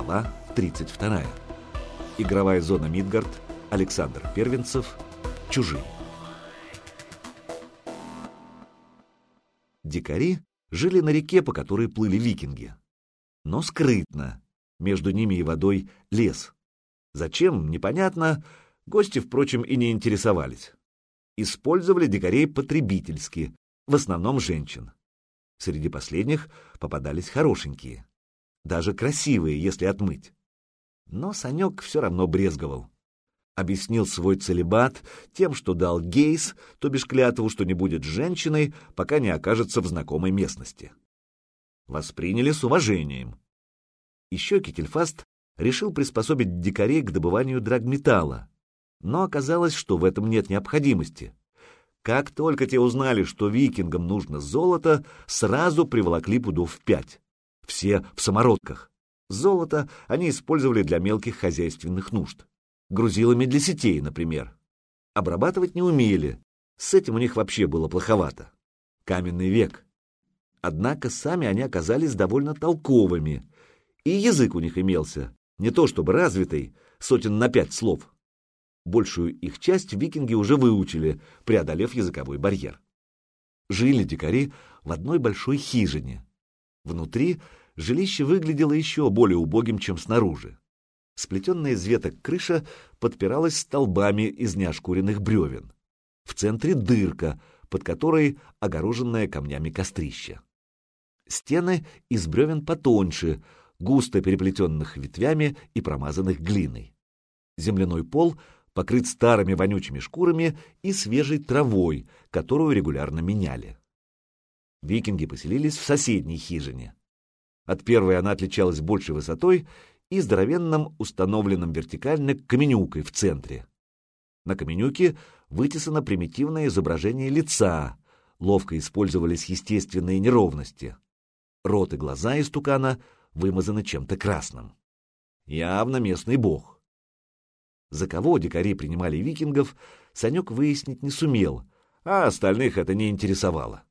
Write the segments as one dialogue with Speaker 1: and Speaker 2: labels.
Speaker 1: Глава 32. Игровая зона Мидгард. Александр Первенцев. Чужие. Дикари жили на реке, по которой плыли викинги. Но скрытно. Между ними и водой лес. Зачем, непонятно. Гости, впрочем, и не интересовались. Использовали дикарей потребительски, в основном женщин. Среди последних попадались хорошенькие. Даже красивые, если отмыть. Но Санек все равно брезговал. Объяснил свой целебат тем, что дал гейс, то бишь клятву, что не будет женщиной, пока не окажется в знакомой местности. Восприняли с уважением. Еще Кительфаст решил приспособить дикарей к добыванию драгметалла, но оказалось, что в этом нет необходимости. Как только те узнали, что викингам нужно золото, сразу приволокли пудов в пять. Все в самородках. Золото они использовали для мелких хозяйственных нужд. Грузилами для сетей, например. Обрабатывать не умели. С этим у них вообще было плоховато. Каменный век. Однако сами они оказались довольно толковыми. И язык у них имелся. Не то чтобы развитый, сотен на пять слов. Большую их часть викинги уже выучили, преодолев языковой барьер. Жили дикари в одной большой хижине. Внутри жилище выглядело еще более убогим, чем снаружи. Сплетенная из веток крыша подпиралась столбами из неошкуренных бревен. В центре дырка, под которой огороженное камнями кострище. Стены из бревен потоньше, густо переплетенных ветвями и промазанных глиной. Земляной пол покрыт старыми вонючими шкурами и свежей травой, которую регулярно меняли. Викинги поселились в соседней хижине. От первой она отличалась большей высотой и здоровенным, установленным вертикально каменюкой в центре. На каменюке вытесано примитивное изображение лица, ловко использовались естественные неровности. Рот и глаза истукана вымазаны чем-то красным. Явно местный бог. За кого дикари принимали викингов, Санек выяснить не сумел, а остальных это не интересовало.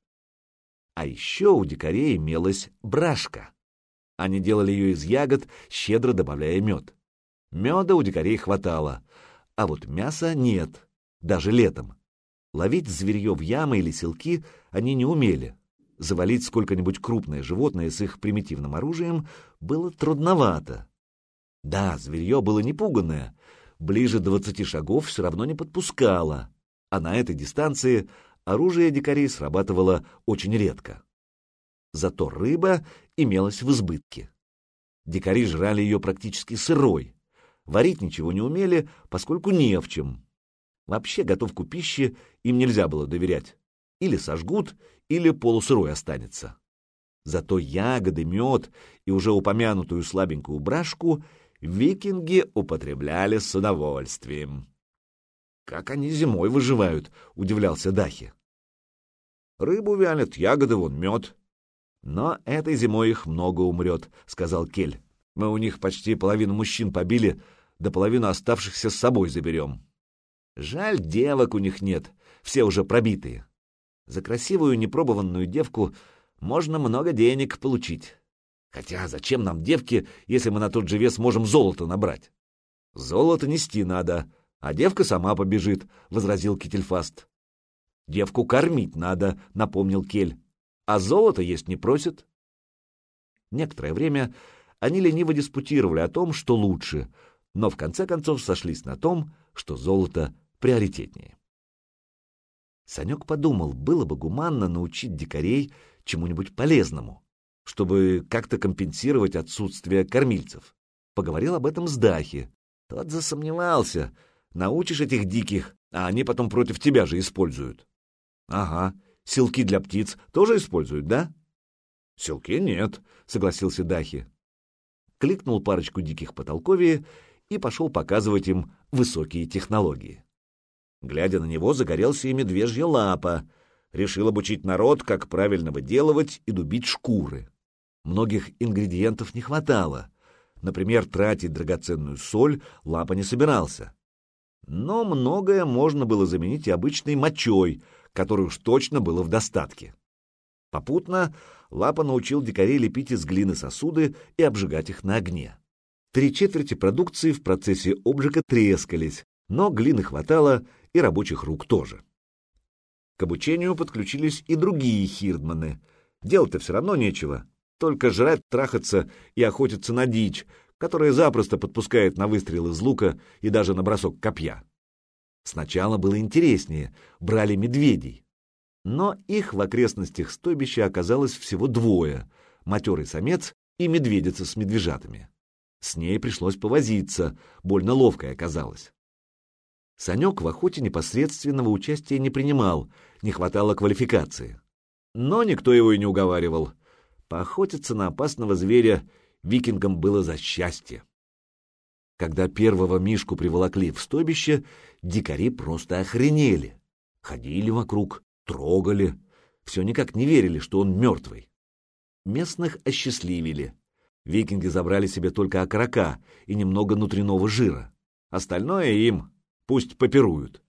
Speaker 1: А еще у дикарей имелась брашка. Они делали ее из ягод, щедро добавляя мед. Меда у дикарей хватало, а вот мяса нет, даже летом. Ловить зверье в ямы или селки они не умели. Завалить сколько-нибудь крупное животное с их примитивным оружием было трудновато. Да, зверье было непуганное, ближе двадцати шагов все равно не подпускала, а на этой дистанции оружие дикарей срабатывало очень редко. Зато рыба имелась в избытке. Дикари жрали ее практически сырой, варить ничего не умели, поскольку не в чем. Вообще готовку пищи им нельзя было доверять. Или сожгут, или полусырой останется. Зато ягоды, мед и уже упомянутую слабенькую брашку викинги употребляли с удовольствием. «Как они зимой выживают?» — удивлялся Дахи. «Рыбу вялят, ягоды вон, мед». «Но этой зимой их много умрет», — сказал Кель. «Мы у них почти половину мужчин побили, да половину оставшихся с собой заберем. Жаль, девок у них нет, все уже пробитые. За красивую непробованную девку можно много денег получить». Хотя зачем нам девки, если мы на тот же вес можем золото набрать? — Золото нести надо, а девка сама побежит, — возразил Кительфаст. — Девку кормить надо, — напомнил Кель, — а золото есть не просит. Некоторое время они лениво диспутировали о том, что лучше, но в конце концов сошлись на том, что золото приоритетнее. Санек подумал, было бы гуманно научить дикарей чему-нибудь полезному чтобы как-то компенсировать отсутствие кормильцев. Поговорил об этом с Дахи. Тот засомневался. Научишь этих диких, а они потом против тебя же используют. Ага, селки для птиц тоже используют, да? Селки нет, согласился Дахи. Кликнул парочку диких по толковее и пошел показывать им высокие технологии. Глядя на него, загорелся и медвежья лапа. Решил обучить народ, как правильно выделывать и дубить шкуры. Многих ингредиентов не хватало. Например, тратить драгоценную соль Лапа не собирался. Но многое можно было заменить и обычной мочой, которой уж точно было в достатке. Попутно Лапа научил дикарей лепить из глины сосуды и обжигать их на огне. Три четверти продукции в процессе обжига трескались, но глины хватало и рабочих рук тоже. К обучению подключились и другие хирдманы. Делать-то все равно нечего, только жрать, трахаться и охотиться на дичь, которая запросто подпускает на выстрел из лука и даже на бросок копья. Сначала было интереснее, брали медведей. Но их в окрестностях стойбища оказалось всего двое — матерый самец и медведица с медвежатами. С ней пришлось повозиться, больно ловкой оказалось. Санек в охоте непосредственного участия не принимал, не хватало квалификации. Но никто его и не уговаривал. Поохотиться на опасного зверя викингам было за счастье. Когда первого Мишку приволокли в стойбище, дикари просто охренели. Ходили вокруг, трогали, все никак не верили, что он мертвый. Местных осчастливили. Викинги забрали себе только окорока и немного внутреннего жира. Остальное им пусть попируют.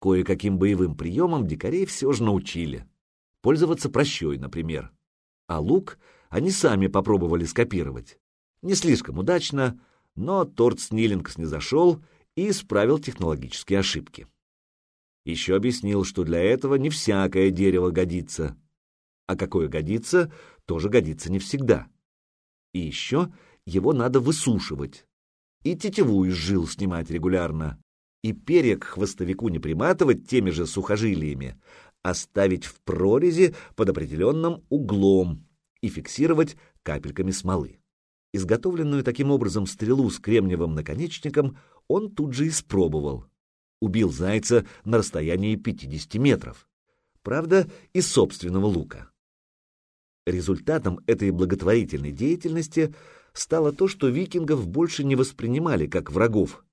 Speaker 1: Кое-каким боевым приемам дикарей все же научили. Пользоваться прощой, например. А лук они сами попробовали скопировать. Не слишком удачно, но Торт Сниллингс не зашел и исправил технологические ошибки. Еще объяснил, что для этого не всякое дерево годится. А какое годится, тоже годится не всегда. И еще его надо высушивать. И тетиву из жил снимать регулярно. И перья к хвостовику не приматывать теми же сухожилиями, а ставить в прорези под определенным углом и фиксировать капельками смолы. Изготовленную таким образом стрелу с кремниевым наконечником он тут же испробовал. Убил зайца на расстоянии 50 метров. Правда, из собственного лука. Результатом этой благотворительной деятельности стало то, что викингов больше не воспринимали как врагов,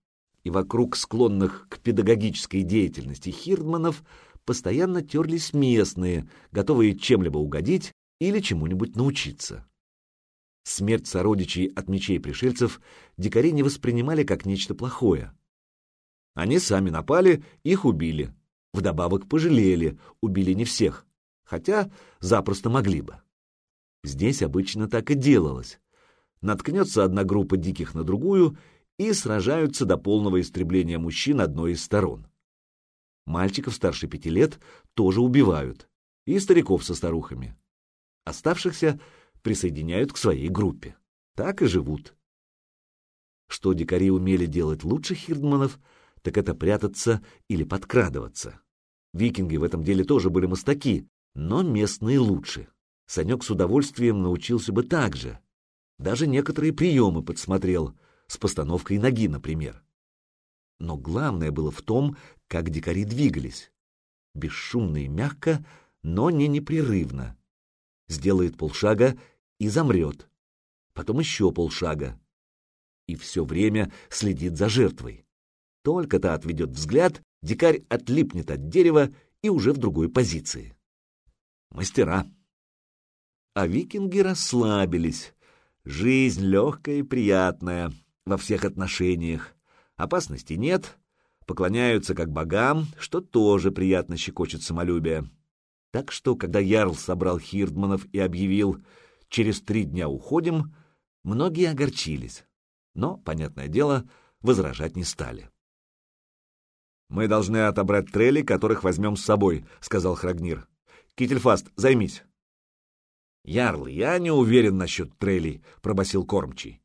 Speaker 1: и вокруг склонных к педагогической деятельности хирдманов постоянно терлись местные, готовые чем-либо угодить или чему-нибудь научиться. Смерть сородичей от мечей пришельцев дикари не воспринимали как нечто плохое. Они сами напали, их убили. Вдобавок пожалели, убили не всех, хотя запросто могли бы. Здесь обычно так и делалось. Наткнется одна группа диких на другую и сражаются до полного истребления мужчин одной из сторон. Мальчиков старше пяти лет тоже убивают, и стариков со старухами. Оставшихся присоединяют к своей группе. Так и живут. Что дикари умели делать лучше хирдманов, так это прятаться или подкрадываться. Викинги в этом деле тоже были мастаки, но местные лучше. Санек с удовольствием научился бы так же. Даже некоторые приемы подсмотрел, с постановкой ноги, например. Но главное было в том, как дикари двигались. Бесшумно и мягко, но не непрерывно. Сделает полшага и замрет. Потом еще полшага. И все время следит за жертвой. Только та отведет взгляд, дикарь отлипнет от дерева и уже в другой позиции. Мастера. А викинги расслабились. Жизнь легкая и приятная во всех отношениях. Опасности нет, поклоняются как богам, что тоже приятно щекочет самолюбие. Так что, когда Ярл собрал Хирдманов и объявил Через три дня уходим, многие огорчились, но, понятное дело, возражать не стали. «Мы должны отобрать трели, которых возьмем с собой», — сказал Храгнир. «Кительфаст, займись». «Ярл, я не уверен насчет трелей», — пробасил кормчий.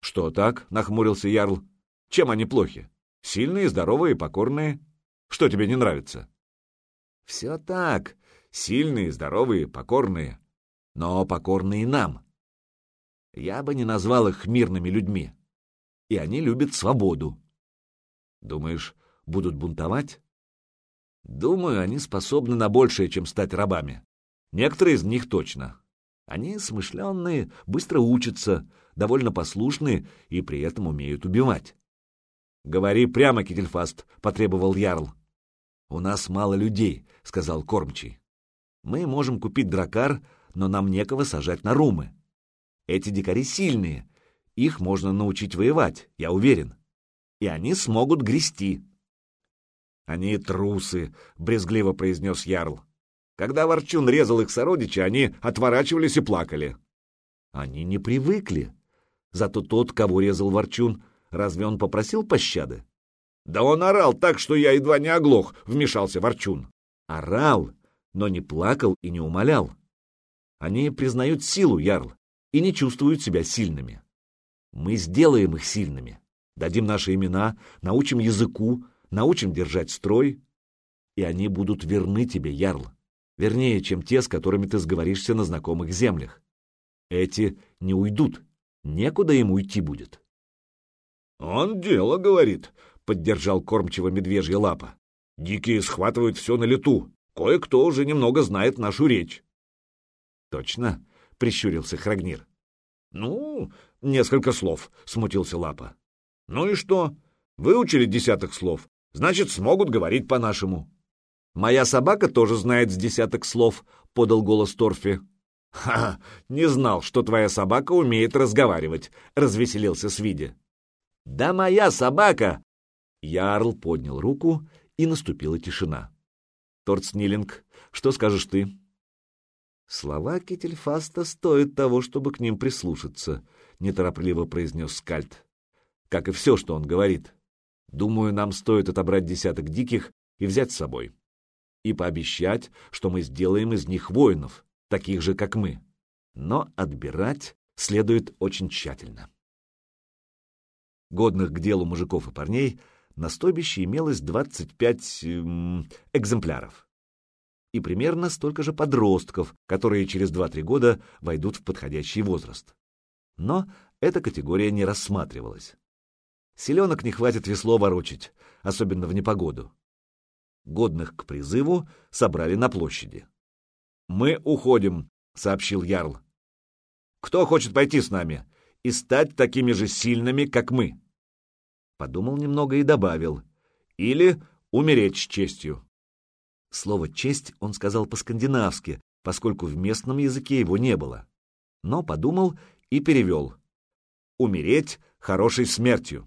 Speaker 1: «Что так?» — нахмурился Ярл. «Чем они плохи? Сильные, здоровые, покорные. Что тебе не нравится?» «Все так. Сильные, здоровые, покорные но покорные нам. Я бы не назвал их мирными людьми. И они любят свободу. Думаешь, будут бунтовать? Думаю, они способны на большее, чем стать рабами. Некоторые из них точно. Они смышленные, быстро учатся, довольно послушные и при этом умеют убивать. — Говори прямо, Кительфаст, — потребовал Ярл. — У нас мало людей, — сказал Кормчий. — Мы можем купить дракар, но нам некого сажать на румы. Эти дикари сильные, их можно научить воевать, я уверен. И они смогут грести. Они трусы, — брезгливо произнес Ярл. Когда Ворчун резал их сородича, они отворачивались и плакали. Они не привыкли. Зато тот, кого резал Ворчун, разве он попросил пощады?
Speaker 2: Да он орал так, что я едва не оглох, вмешался Ворчун.
Speaker 1: Орал, но не плакал и не умолял. Они признают силу, Ярл, и не чувствуют себя сильными. Мы сделаем их сильными. Дадим наши имена, научим языку, научим держать строй, и они будут верны тебе, Ярл. Вернее, чем те, с которыми ты сговоришься на знакомых землях. Эти не уйдут, некуда им уйти будет.
Speaker 2: — Он дело говорит, — поддержал кормчиво медвежья лапа. — Дикие схватывают все на лету. Кое-кто уже немного знает нашу речь.
Speaker 1: — Точно, — прищурился Храгнир.
Speaker 2: — Ну, несколько слов, — смутился лапа. — Ну и что? Выучили десяток слов, значит, смогут говорить по-нашему.
Speaker 1: — Моя собака тоже знает с десяток слов, — подал голос Торфи.
Speaker 2: — Ха, не знал, что твоя собака умеет разговаривать, — развеселился Свиди.
Speaker 1: — Да моя собака! Ярл поднял руку, и наступила тишина. — Торцнилинг, что скажешь ты? — Слова Кительфаста стоят того, чтобы к ним прислушаться, — неторопливо произнес Скальд. — Как и все, что он говорит. Думаю, нам стоит отобрать десяток диких и взять с собой. И пообещать, что мы сделаем из них воинов, таких же, как мы. Но отбирать следует очень тщательно. Годных к делу мужиков и парней на стойбище имелось 25 эм, экземпляров. И примерно столько же подростков, которые через 2-3 года войдут в подходящий возраст. Но эта категория не рассматривалась. Селенок не хватит весло ворочить, особенно в непогоду. Годных к призыву собрали на площади.
Speaker 2: «Мы уходим», — сообщил Ярл. «Кто хочет пойти с нами и стать такими же сильными, как мы?»
Speaker 1: Подумал немного и добавил.
Speaker 2: «Или умереть с честью».
Speaker 1: Слово «честь» он сказал по-скандинавски, поскольку в местном языке его не было. Но подумал и перевел. «Умереть хорошей смертью».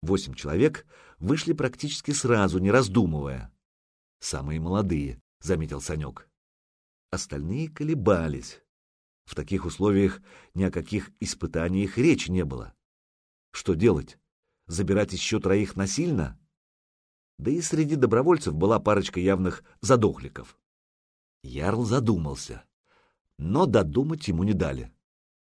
Speaker 1: Восемь человек вышли практически сразу, не раздумывая. «Самые молодые», — заметил Санек. Остальные колебались. В таких условиях ни о каких испытаниях речи не было. Что делать? Забирать еще троих насильно? Да и среди добровольцев была парочка явных задохликов. Ярл задумался. Но додумать ему не дали.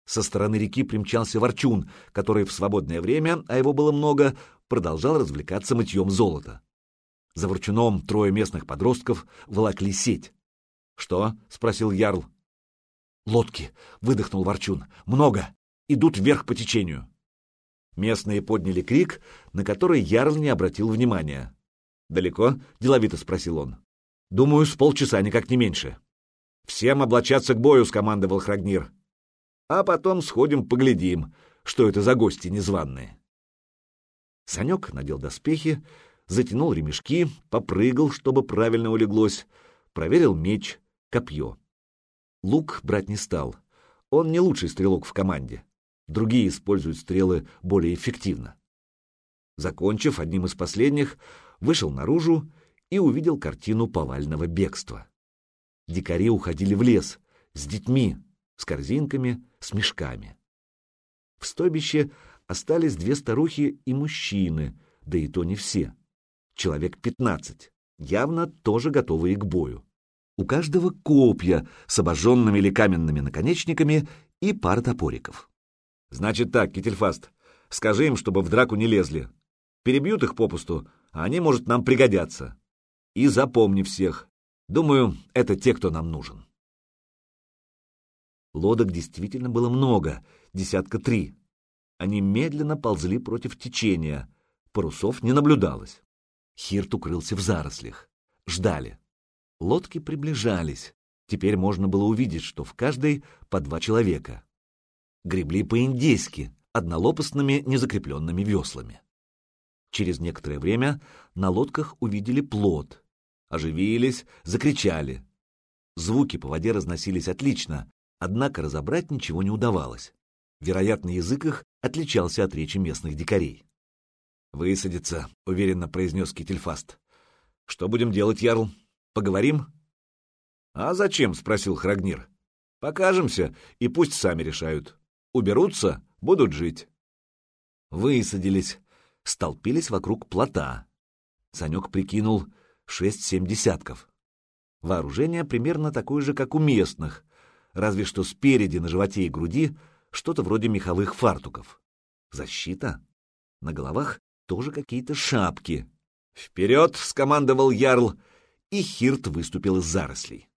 Speaker 1: Со стороны реки примчался Ворчун, который в свободное время, а его было много, продолжал развлекаться мытьем золота. За Ворчуном трое местных подростков волокли сеть. «Что?» — спросил Ярл. «Лодки!» — выдохнул Ворчун. «Много! Идут вверх по течению!» Местные подняли крик, на который Ярл не обратил внимания. «Далеко?» — деловито спросил он. «Думаю, с полчаса, никак не меньше». «Всем облачаться к бою!» — скомандовал Храгнир. «А потом сходим поглядим, что это за гости незваные». Санек надел доспехи, затянул ремешки, попрыгал, чтобы правильно улеглось, проверил меч, копье. Лук брать не стал. Он не лучший стрелок в команде. Другие используют стрелы более эффективно. Закончив одним из последних, вышел наружу и увидел картину повального бегства. Дикари уходили в лес с детьми, с корзинками, с мешками. В стойбище остались две старухи и мужчины, да и то не все. Человек пятнадцать, явно тоже готовые к бою. У каждого копья с обожженными или каменными наконечниками и пара топориков. Значит так, Кительфаст, скажи им, чтобы в драку не лезли. Перебьют их попусту, а они, может, нам пригодятся. И запомни всех. Думаю, это те, кто нам нужен. Лодок действительно было много, десятка три. Они медленно ползли против течения. Парусов не наблюдалось. Хирт укрылся в зарослях. Ждали. Лодки приближались. Теперь можно было увидеть, что в каждой по два человека. Гребли по-индейски, однолопастными незакрепленными веслами. Через некоторое время на лодках увидели плод. Оживились, закричали. Звуки по воде разносились отлично, однако разобрать ничего не удавалось. Вероятно, язык их отличался от речи местных дикарей. «Высадиться», — уверенно произнес Кительфаст. «Что будем делать, Ярл?» Поговорим? — А зачем? — спросил Храгнир. — Покажемся, и пусть сами решают.
Speaker 2: Уберутся, будут жить.
Speaker 1: Высадились, столпились вокруг плота. Санек прикинул шесть-семь десятков. Вооружение примерно такое же, как у местных, разве что спереди на животе и груди что-то вроде меховых фартуков. Защита. На головах тоже какие-то шапки. «Вперед!» — скомандовал Ярл, и Хирт выступил из зарослей.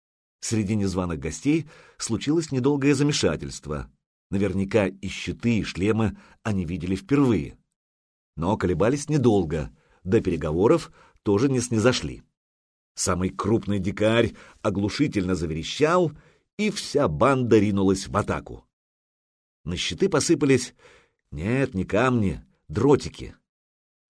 Speaker 1: Среди незваных гостей случилось недолгое замешательство. Наверняка и щиты, и шлемы они видели впервые. Но колебались недолго, до переговоров тоже не снизошли. Самый крупный дикарь оглушительно заверещал, и вся банда ринулась в атаку. На щиты посыпались... Нет, не камни, дротики.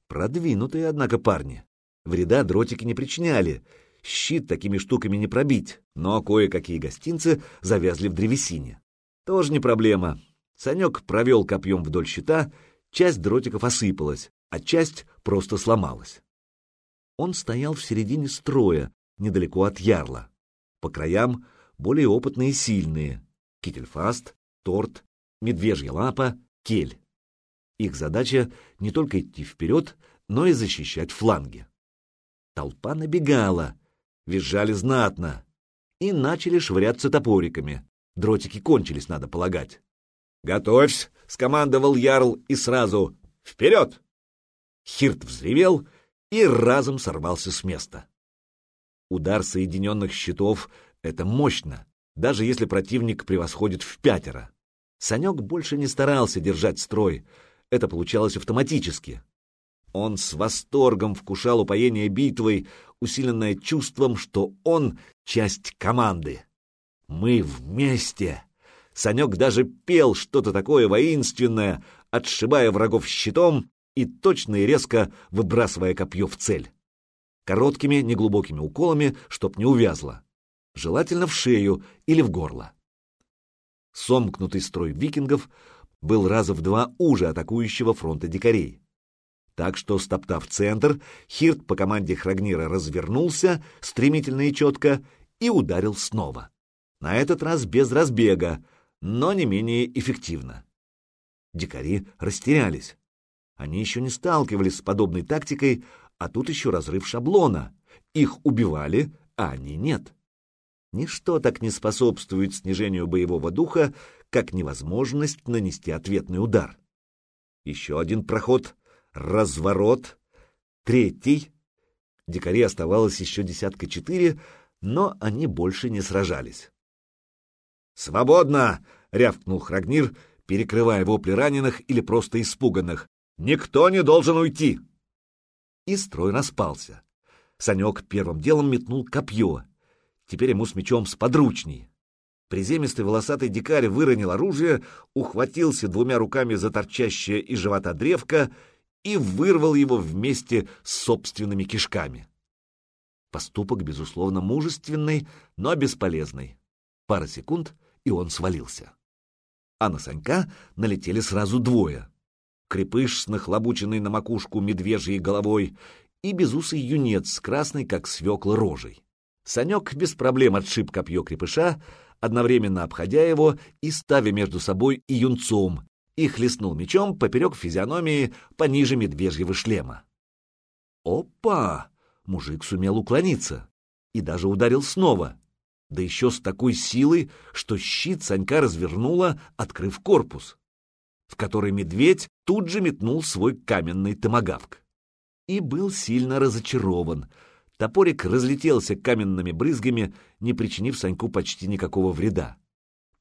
Speaker 1: Продвинутые, однако, парни. Вреда дротики не причиняли, щит такими штуками не пробить, но кое-какие гостинцы завязли в древесине. Тоже не проблема. Санек провел копьем вдоль щита, часть дротиков осыпалась, а часть просто сломалась. Он стоял в середине строя, недалеко от ярла. По краям более опытные и сильные — Кительфаст, Торт, Медвежья лапа, Кель. Их задача не только идти вперед, но и защищать фланги. Толпа набегала, визжали знатно и начали швыряться топориками. Дротики кончились, надо полагать.
Speaker 2: «Готовься!» — скомандовал Ярл и сразу «Вперед!»
Speaker 1: Хирт взревел и разом сорвался с места. Удар соединенных щитов — это мощно, даже если противник превосходит в пятеро. Санек больше не старался держать строй, это получалось автоматически. Он с восторгом вкушал упоение битвой, усиленное чувством, что он — часть команды. «Мы вместе!» Санек даже пел что-то такое воинственное, отшибая врагов щитом и точно и резко выбрасывая копье в цель. Короткими, неглубокими уколами, чтоб не увязло. Желательно в шею или в горло. Сомкнутый строй викингов был раза в два уже атакующего фронта дикарей. Так что, стоптав центр, Хирт по команде Храгнира развернулся стремительно и четко и ударил снова. На этот раз без разбега, но не менее эффективно. Дикари растерялись. Они еще не сталкивались с подобной тактикой, а тут еще разрыв шаблона. Их убивали, а они нет. Ничто так не способствует снижению боевого духа, как невозможность нанести ответный удар. Еще один проход, разворот, третий. Дикари оставалось еще десятка четыре, но они больше не сражались.
Speaker 2: «Свободно!» — рявкнул Храгнир, перекрывая вопли раненых или просто испуганных. «Никто не должен уйти!»
Speaker 1: И строй распался. Санек первым делом метнул копье. Теперь ему с мечом сподручней. Приземистый волосатый дикарь выронил оружие, ухватился двумя руками за торчащее из живота древко и вырвал его вместе с собственными кишками. Поступок, безусловно, мужественный, но бесполезный. Пара секунд, и он свалился. А на Санька налетели сразу двое. Крепыш с нахлобученной на макушку медвежьей головой и безусый юнец с красной, как свекла, рожей. Санек без проблем отшиб копье крепыша, одновременно обходя его и ставя между собой и юнцом, и хлестнул мечом поперек физиономии пониже медвежьего шлема. Опа! Мужик сумел уклониться и даже ударил снова, да еще с такой силой, что щит Санька развернула, открыв корпус, в который медведь тут же метнул свой каменный томагавк. И был сильно разочарован. Топорик разлетелся каменными брызгами, не причинив Саньку почти никакого вреда.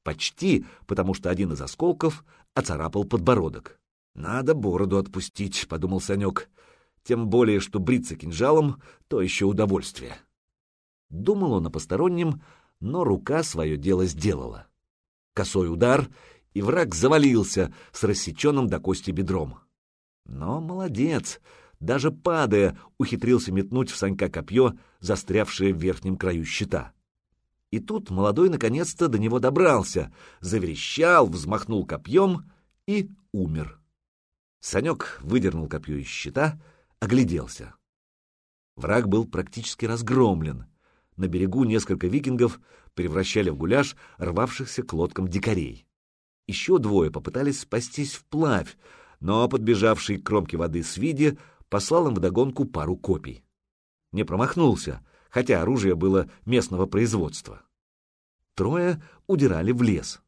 Speaker 1: Почти, потому что один из осколков оцарапал подбородок. «Надо бороду отпустить», — подумал Санек. «Тем более, что бриться кинжалом — то еще удовольствие». Думал он о постороннем, но рука свое дело сделала. Косой удар, и враг завалился с рассеченным до кости бедром. Но молодец, даже падая, ухитрился метнуть в Санька копье, застрявшее в верхнем краю щита. И тут молодой наконец-то до него добрался, заверещал, взмахнул копьем и умер. Санек выдернул копье из щита, огляделся. Враг был практически разгромлен. На берегу несколько викингов превращали в гуляш рвавшихся к лодкам дикарей. Еще двое попытались спастись вплавь, но подбежавший к кромке воды Свиди послал им вдогонку пару копий. Не промахнулся, хотя оружие было местного производства. Трое удирали в лес.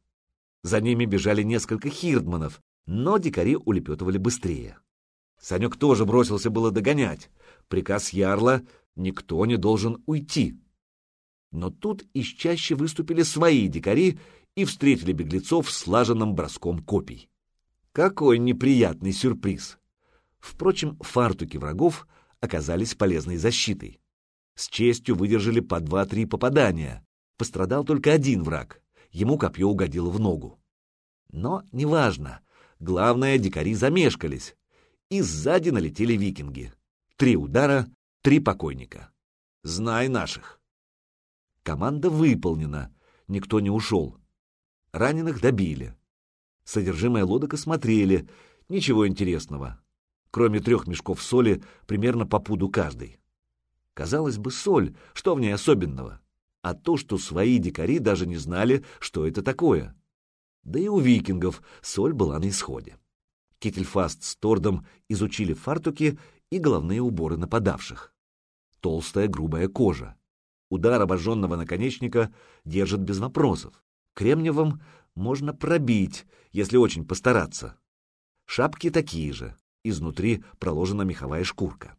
Speaker 1: За ними бежали несколько хирдманов, но дикари улепетывали быстрее. Санек тоже бросился было догонять. Приказ Ярла — никто не должен уйти. Но тут из чаще выступили свои дикари и встретили беглецов слаженным броском копий. Какой неприятный сюрприз! Впрочем, фартуки врагов оказались полезной защитой. С честью выдержали по два-три попадания. Пострадал только один враг. Ему копье угодило в ногу. Но неважно. Главное, дикари замешкались. И сзади налетели викинги. Три удара, три покойника. Знай наших. Команда выполнена. Никто не ушел. Раненых добили. Содержимое лодок осмотрели. Ничего интересного. Кроме трех мешков соли, примерно по пуду каждый. Казалось бы, соль, что в ней особенного? А то, что свои дикари даже не знали, что это такое. Да и у викингов соль была на исходе. Кительфаст с Тордом изучили фартуки и головные уборы нападавших. Толстая грубая кожа. Удар обожженного наконечника держит без вопросов. Кремниевым можно пробить, если очень постараться. Шапки такие же, изнутри проложена меховая шкурка.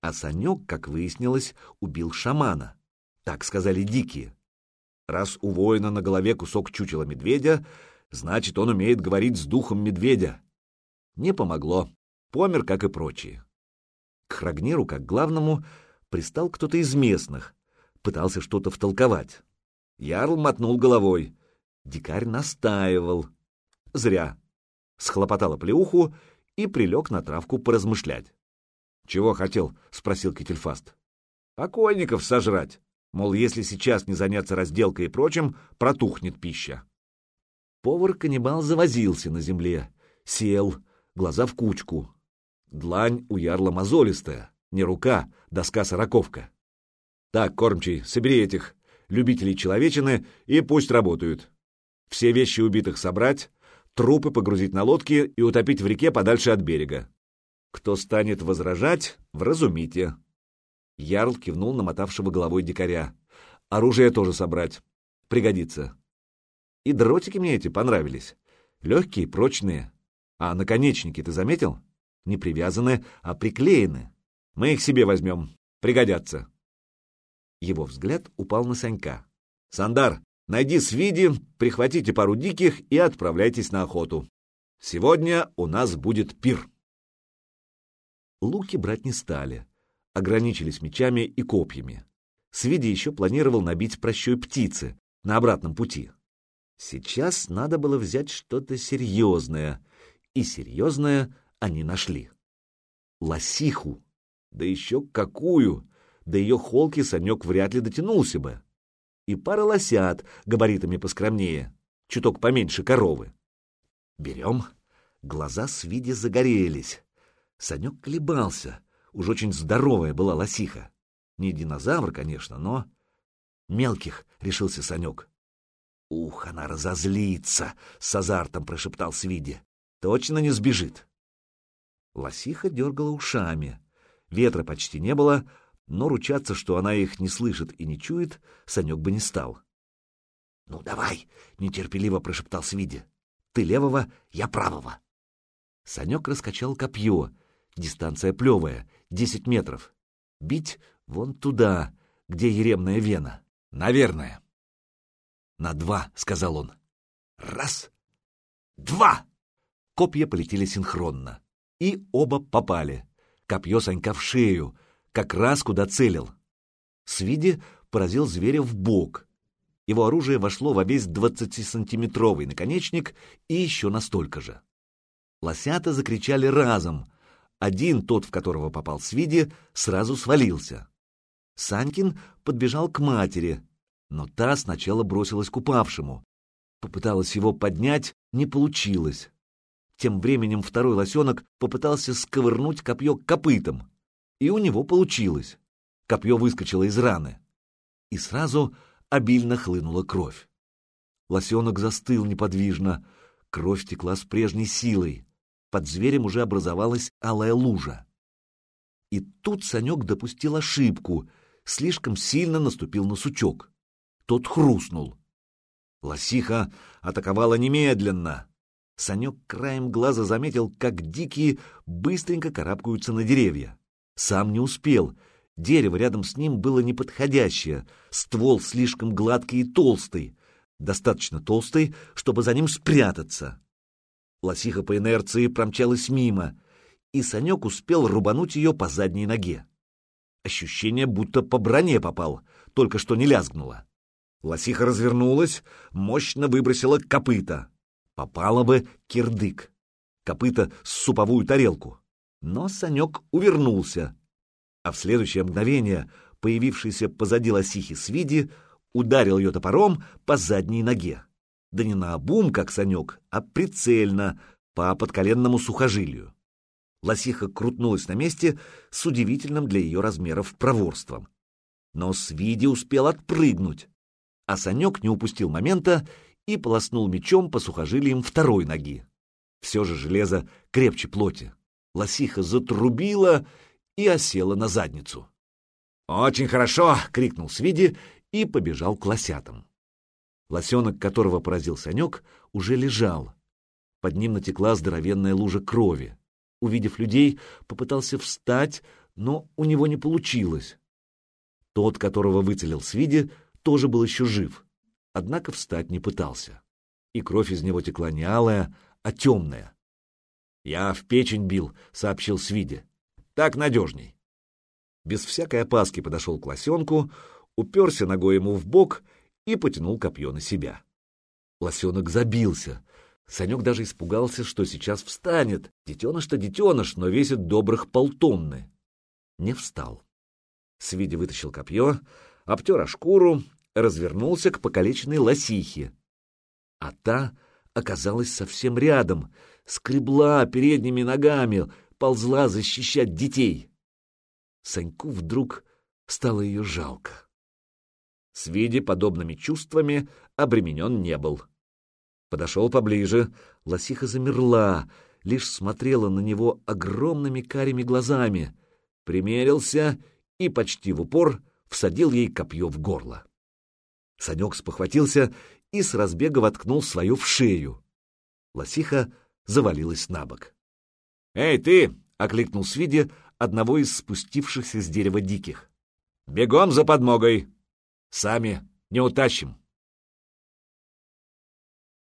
Speaker 1: А Санек, как выяснилось, убил шамана. Так сказали дикие. Раз у воина на голове кусок чучела медведя, значит, он умеет говорить с духом медведя. Не помогло. Помер, как и прочие. К Храгниру, как главному, пристал кто-то из местных, пытался что-то втолковать. Ярл мотнул головой. Дикарь настаивал. Зря. Схлопотала плеуху и прилег на травку поразмышлять. — Чего хотел? — спросил Кительфаст. — Покойников сожрать. Мол, если сейчас не заняться разделкой и прочим, протухнет пища. Повар-каннибал завозился на земле, сел, глаза в кучку. Длань у ярла мозолистая, не рука, доска-сороковка. Так, кормчий, собери этих любителей человечины и пусть работают. Все вещи убитых собрать, трупы погрузить на лодки и утопить в реке подальше от берега. Кто станет возражать, вразумите. Ярл кивнул на мотавшего головой дикаря. Оружие тоже собрать. Пригодится. И дротики мне эти понравились. Легкие, прочные. А наконечники ты заметил? Не привязаны, а приклеены. Мы их себе возьмем. Пригодятся. Его взгляд упал на Санька. «Сандар, найди свиди, прихватите пару диких и отправляйтесь на охоту. Сегодня у нас будет пир». Луки брать не стали ограничились мечами и копьями. Свиди еще планировал набить прощой птицы на обратном пути. Сейчас надо было взять что-то серьезное, и серьезное они нашли. Лосиху. Да еще какую! До ее холки Санек вряд ли дотянулся бы. И пара лосят габаритами поскромнее, чуток поменьше коровы. Берем. Глаза Свиди загорелись. Санек колебался — Уж очень здоровая была лосиха. Не динозавр, конечно, но... Мелких, — решился Санек. Ух, она разозлится, — с азартом прошептал Свиди. Точно не сбежит. Лосиха дергала ушами. Ветра почти не было, но ручаться, что она их не слышит и не чует, Санек бы не стал. — Ну, давай, — нетерпеливо прошептал Свиди. — Ты левого, я правого. Санек раскачал копье, Дистанция плевая, десять метров. Бить вон туда, где еремная вена. Наверное. На два, сказал он. Раз. Два. Копья полетели синхронно. И оба попали. Копье Санька в шею, как раз куда целил. Свиди поразил зверя в бок. Его оружие вошло во весь двадцатисантиметровый наконечник и еще настолько же. Лосята закричали разом, один, тот, в которого попал Свиди, сразу свалился. Санькин подбежал к матери, но та сначала бросилась к упавшему. Попыталась его поднять, не получилось. Тем временем второй лосенок попытался сковырнуть копье копытом, и у него получилось. Копье выскочило из раны. И сразу обильно хлынула кровь. Лосенок застыл неподвижно. Кровь текла с прежней силой. Под зверем уже образовалась алая лужа. И тут Санек допустил ошибку, слишком сильно наступил на сучок. Тот хрустнул. Лосиха атаковала немедленно. Санек краем глаза заметил, как дикие быстренько карабкаются на деревья. Сам не успел. Дерево рядом с ним было неподходящее, ствол слишком гладкий и толстый, достаточно толстый, чтобы за ним спрятаться. Лосиха по инерции промчалась мимо, и Санек успел рубануть ее по задней ноге. Ощущение, будто по броне попал, только что не лязгнуло. Лосиха развернулась, мощно выбросила копыта. Попала бы кирдык. Копыта с суповую тарелку. Но Санек увернулся. А в следующее мгновение появившийся позади лосихи Свиди ударил ее топором по задней ноге. Да не на обум, как Санек, а прицельно, по подколенному сухожилию. Лосиха крутнулась на месте с удивительным для ее размеров проворством. Но Свиди успел отпрыгнуть, а Санек не упустил момента и полоснул мечом по сухожилиям второй ноги. Все же железо крепче плоти. Лосиха затрубила и осела на задницу. «Очень хорошо!» — крикнул Свиди и побежал к лосятам. Лосенок, которого поразил Санек, уже лежал. Под ним натекла здоровенная лужа крови. Увидев людей, попытался встать, но у него не получилось. Тот, которого выцелил Свиди, тоже был еще жив, однако встать не пытался. И кровь из него текла не алая, а темная. «Я в печень бил», — сообщил Свиди. «Так надежней». Без всякой опаски подошел к лосенку, уперся ногой ему в бок и потянул копье на себя. Лосенок забился. Санек даже испугался, что сейчас встанет. Детеныш-то детеныш, но весит добрых полтонны. Не встал. Свиди вытащил копье, обтер о шкуру, развернулся к покалеченной лосихе. А та оказалась совсем рядом, скребла передними ногами, ползла защищать детей. Саньку вдруг стало ее жалко. Свиди подобными чувствами обременен не был. Подошел поближе, лосиха замерла, лишь смотрела на него огромными карими глазами, примерился и почти в упор всадил ей копье в горло. Санек спохватился и с разбега воткнул свою в шею. Лосиха завалилась на бок. «Эй, ты!» — окликнул Свиди одного из спустившихся с дерева диких. «Бегом за подмогой! Сами не утащим!»